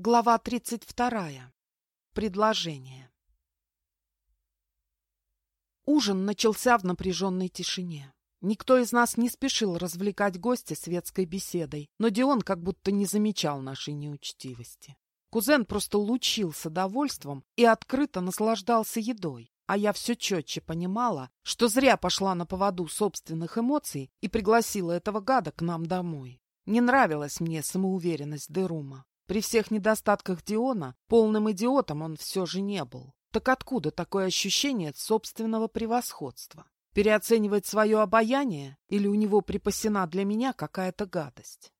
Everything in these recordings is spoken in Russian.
Глава 32. Предложение. Ужин начался в напряженной тишине. Никто из нас не спешил развлекать гостя светской беседой, но Дион как будто не замечал нашей неучтивости. Кузен просто лучился довольством и открыто наслаждался едой, а я все четче понимала, что зря пошла на поводу собственных эмоций и пригласила этого гада к нам домой. Не нравилась мне самоуверенность Дерума. При всех недостатках Диона полным идиотом он все же не был. Так откуда такое ощущение собственного превосходства? Переоценивать свое обаяние или у него припасена для меня какая-то гадость?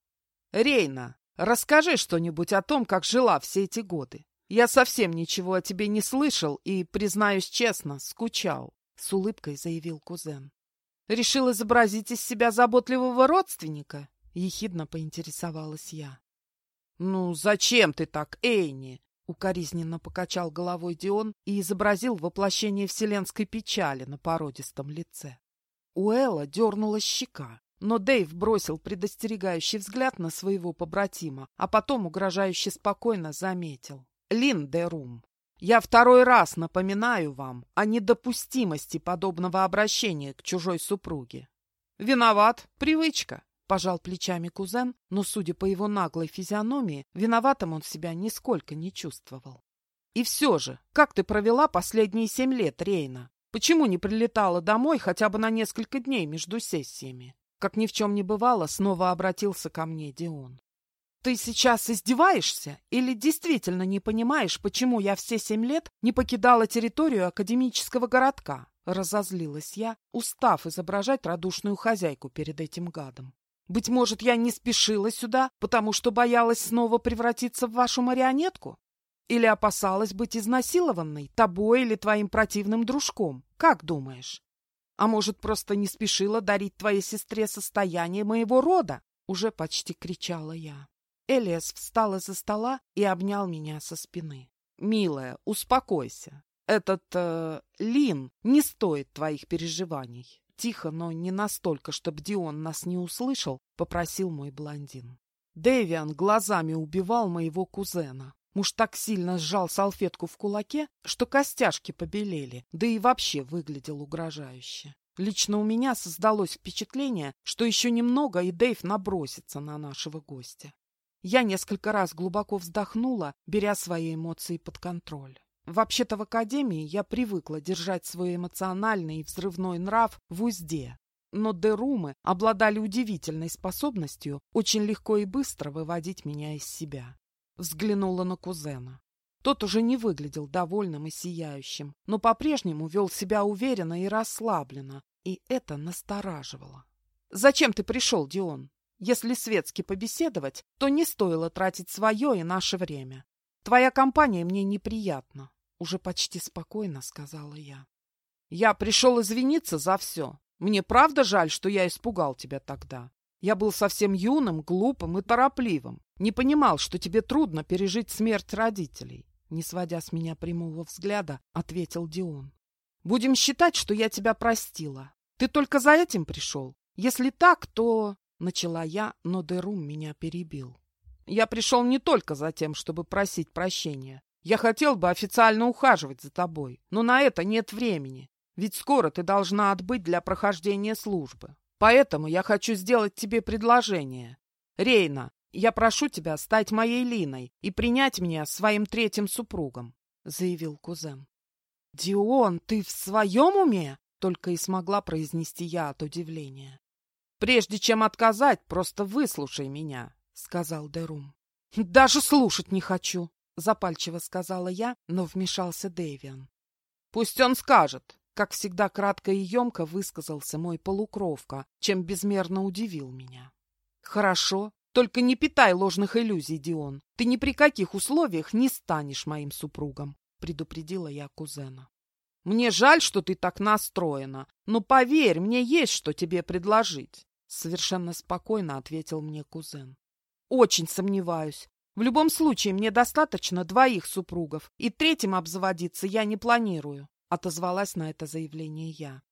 Рейна, расскажи что-нибудь о том, как жила все эти годы. Я совсем ничего о тебе не слышал и, признаюсь честно, скучал, — с улыбкой заявил кузен. Решил изобразить из себя заботливого родственника? — ехидно поинтересовалась я. «Ну, зачем ты так, Эйни?» Укоризненно покачал головой Дион и изобразил воплощение вселенской печали на породистом лице. У Элла дернула щека, но Дэйв бросил предостерегающий взгляд на своего побратима, а потом угрожающе спокойно заметил. «Лин де Рум, я второй раз напоминаю вам о недопустимости подобного обращения к чужой супруге. Виноват, привычка. Пожал плечами кузен, но, судя по его наглой физиономии, виноватым он себя нисколько не чувствовал. «И все же, как ты провела последние семь лет, Рейна? Почему не прилетала домой хотя бы на несколько дней между сессиями?» Как ни в чем не бывало, снова обратился ко мне Дион. «Ты сейчас издеваешься или действительно не понимаешь, почему я все семь лет не покидала территорию академического городка?» Разозлилась я, устав изображать радушную хозяйку перед этим гадом. Быть может, я не спешила сюда, потому что боялась снова превратиться в вашу марионетку? Или опасалась быть изнасилованной тобой или твоим противным дружком? Как думаешь? А может, просто не спешила дарить твоей сестре состояние моего рода? Уже почти кричала я. Элиас встал из-за стола и обнял меня со спины. «Милая, успокойся. Этот э, Лин не стоит твоих переживаний. Тихо, но не настолько, чтобы Дион нас не услышал, попросил мой блондин. Дэвиан глазами убивал моего кузена. Муж так сильно сжал салфетку в кулаке, что костяшки побелели, да и вообще выглядел угрожающе. Лично у меня создалось впечатление, что еще немного, и Дэйв набросится на нашего гостя. Я несколько раз глубоко вздохнула, беря свои эмоции под контроль. Вообще-то в академии я привыкла держать свой эмоциональный и взрывной нрав в узде. Но дерумы обладали удивительной способностью очень легко и быстро выводить меня из себя. Взглянула на кузена. Тот уже не выглядел довольным и сияющим, но по-прежнему вел себя уверенно и расслабленно, и это настораживало. «Зачем ты пришел, Дион? Если светски побеседовать, то не стоило тратить свое и наше время. Твоя компания мне неприятна. Уже почти спокойно сказала я. Я пришел извиниться за все. Мне правда жаль, что я испугал тебя тогда. Я был совсем юным, глупым и торопливым. Не понимал, что тебе трудно пережить смерть родителей. Не сводя с меня прямого взгляда, ответил Дион. Будем считать, что я тебя простила. Ты только за этим пришел? Если так, то... Начала я, но Дерум меня перебил. Я пришел не только за тем, чтобы просить прощения. Я хотел бы официально ухаживать за тобой, но на это нет времени, ведь скоро ты должна отбыть для прохождения службы. Поэтому я хочу сделать тебе предложение. Рейна, я прошу тебя стать моей Линой и принять меня своим третьим супругом, — заявил кузен. — Дион, ты в своем уме? — только и смогла произнести я от удивления. — Прежде чем отказать, просто выслушай меня, — сказал Дерум. — Даже слушать не хочу, запальчиво сказала я, но вмешался Дэвиан. Пусть он скажет, как всегда кратко и емко высказался мой полукровка, чем безмерно удивил меня. Хорошо, только не питай ложных иллюзий, Дион. Ты ни при каких условиях не станешь моим супругом, предупредила я кузена. Мне жаль, что ты так настроена, но поверь, мне есть что тебе предложить, совершенно спокойно ответил мне кузен. Очень сомневаюсь. В любом случае, мне достаточно двоих супругов, и третьим обзаводиться я не планирую», — отозвалась на это заявление я.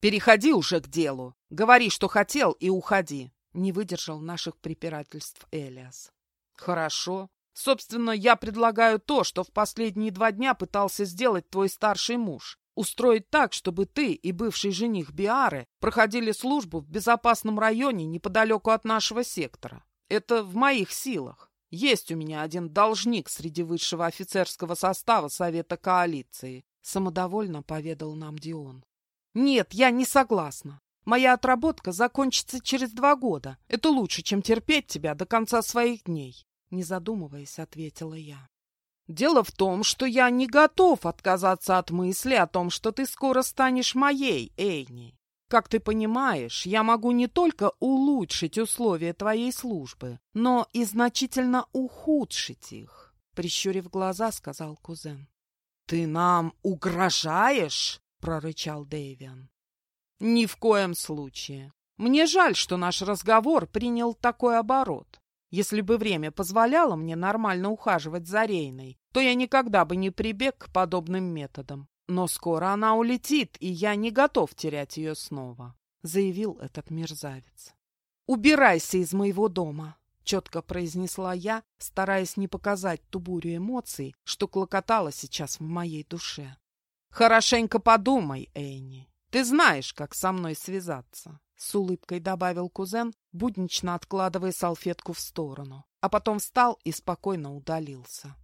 «Переходи уже к делу. Говори, что хотел, и уходи», — не выдержал наших препирательств Элиас. «Хорошо. Собственно, я предлагаю то, что в последние два дня пытался сделать твой старший муж. Устроить так, чтобы ты и бывший жених Биары проходили службу в безопасном районе неподалеку от нашего сектора. Это в моих силах. Есть у меня один должник среди высшего офицерского состава Совета Коалиции, самодовольно поведал нам Дион. Нет, я не согласна. Моя отработка закончится через два года. Это лучше, чем терпеть тебя до конца своих дней. Не задумываясь, ответила я. Дело в том, что я не готов отказаться от мысли о том, что ты скоро станешь моей, Эйни. Как ты понимаешь, я могу не только улучшить условия твоей службы, но и значительно ухудшить их, прищурив глаза, сказал кузен. Ты нам угрожаешь? прорычал Дэвиан. Ни в коем случае. Мне жаль, что наш разговор принял такой оборот. Если бы время позволяло мне нормально ухаживать за Рейной, то я никогда бы не прибег к подобным методам. Но скоро она улетит, и я не готов терять ее снова», — заявил этот мерзавец. «Убирайся из моего дома», — четко произнесла я, стараясь не показать ту бурю эмоций, что клокотала сейчас в моей душе. «Хорошенько подумай, Энни. Ты знаешь, как со мной связаться. С улыбкой добавил кузен, буднично откладывая салфетку в сторону, а потом встал и спокойно удалился.